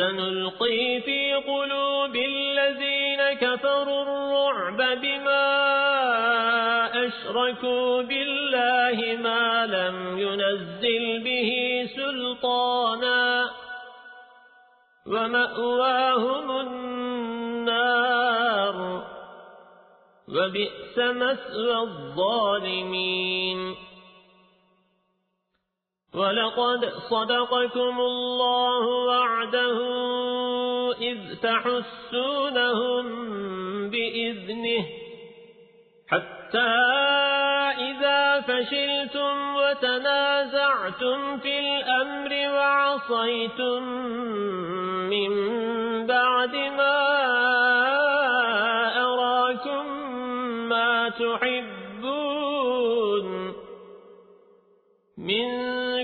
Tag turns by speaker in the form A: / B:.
A: سنلقي في قلوب الذين كفروا الرعب بما أشركوا بالله ما لم ينزل به سلطانا ومأواهم النار وبئس مسوى الظالمين ولقد صدقكم الله وعده إذ تحسونهم بإذنه حتى إذا فشلتم وتنازعتم في الأمر وعصيتم من بعد ما أراكم ما تحبون